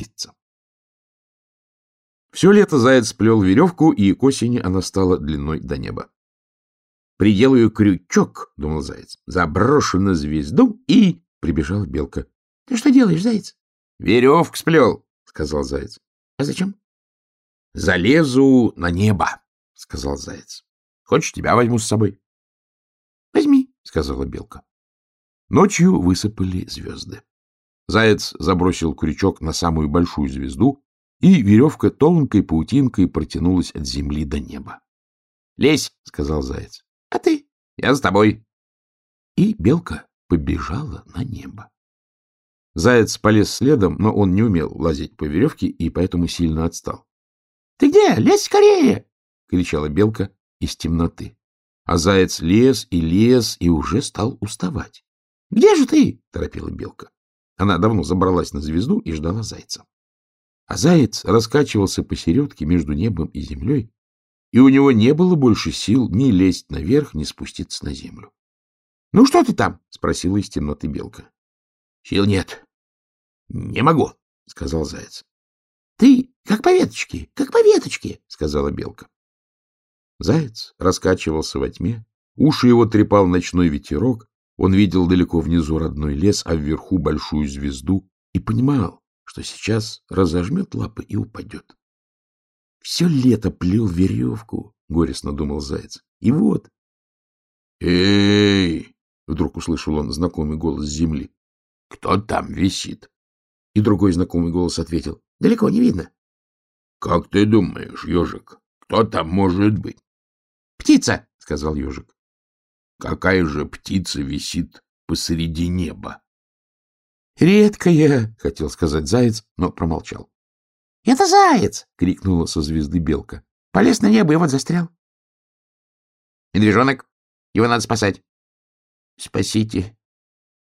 птица. Все лето заяц плел веревку, и к осени она стала длиной до неба. «Приделаю крючок», — думал заяц, — «заброшу на звезду и...» — прибежала белка. — Ты что делаешь, заяц? — Веревку сплел, — сказал заяц. — А зачем? — Залезу на небо, — сказал заяц. — Хочешь, тебя возьму с собой? — Возьми, — сказала белка. Ночью высыпали звезды. Заяц забросил крючок на самую большую звезду, и веревка тонкой паутинкой протянулась от земли до неба. — Лезь, — сказал заяц. — А ты? — Я с тобой. И белка побежала на небо. Заяц полез следом, но он не умел лазить по веревке и поэтому сильно отстал. — Ты где? Лезь скорее! — кричала белка из темноты. А заяц лез и лез и уже стал уставать. — Где же ты? — торопила белка. Она давно забралась на звезду и ждала зайца. А заяц раскачивался посередке между небом и землей, и у него не было больше сил ни лезть наверх, ни спуститься на землю. — Ну, что ты там? — спросила из темноты белка. — Сил нет. — Не могу, — сказал заяц. — Ты как по веточке, как по веточке, — сказала белка. Заяц раскачивался во тьме, уши его трепал ночной ветерок, он видел далеко внизу родной лес, а вверху большую звезду и понимал, что сейчас разожмет лапы и упадет. Все лето плел веревку, — горестно думал заяц. И вот... — Эй! Вдруг услышал он знакомый голос земли. — Кто там висит? И другой знакомый голос ответил. — Далеко не видно. — Как ты думаешь, ежик, кто там может быть? — Птица, — сказал ежик. — Какая же птица висит посреди неба? — Редкая, — хотел сказать заяц, но промолчал. — Это заяц! — крикнула со звезды белка. — Полез на небо и вот застрял. — Медвежонок, его надо спасать. — Спасите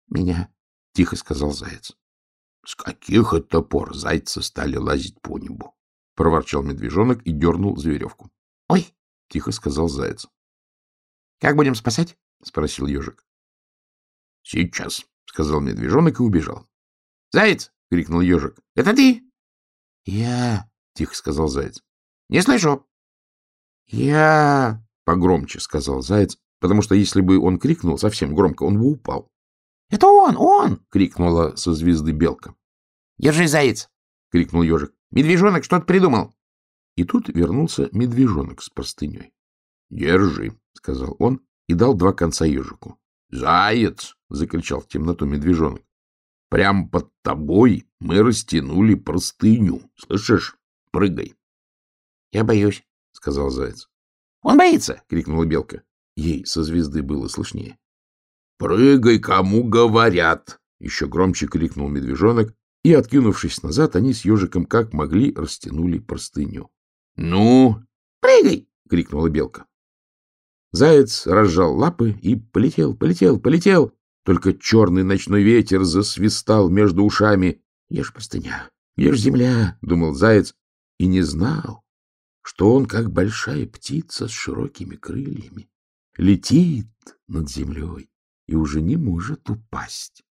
меня, — тихо сказал заяц. — С каких это пор зайцы стали лазить по небу? — проворчал медвежонок и дернул за веревку. — Ой, — тихо сказал заяц. — Как будем спасать? — спросил ежик. — Сейчас, — сказал медвежонок и убежал. — Заяц! — крикнул ежик. — Это ты? — Я, — тихо сказал заяц. — Не слышу. — Я, — погромче сказал заяц потому что если бы он крикнул совсем громко, он бы упал. — Это он, он! — крикнула со звезды белка. — Держи, заяц! — крикнул ежик. — Медвежонок что-то придумал. И тут вернулся медвежонок с простыней. — Держи, — сказал он и дал два конца ежику. — Заяц! — закричал в темноту медвежонок. — Прям под тобой мы растянули простыню. Слышишь? Прыгай. — Я боюсь, — сказал заяц. — Он боится! — крикнула белка. Ей со звезды было слышнее. — Прыгай, кому говорят! — еще громче крикнул медвежонок, и, откинувшись назад, они с ежиком как могли растянули простыню. — Ну, прыгай! — крикнула белка. Заяц разжал лапы и полетел, полетел, полетел. Только черный ночной ветер засвистал между ушами. — Ешь простыня, ешь земля, — думал заяц, и не знал, что он как большая птица с широкими крыльями летит над землей и уже не может упасть.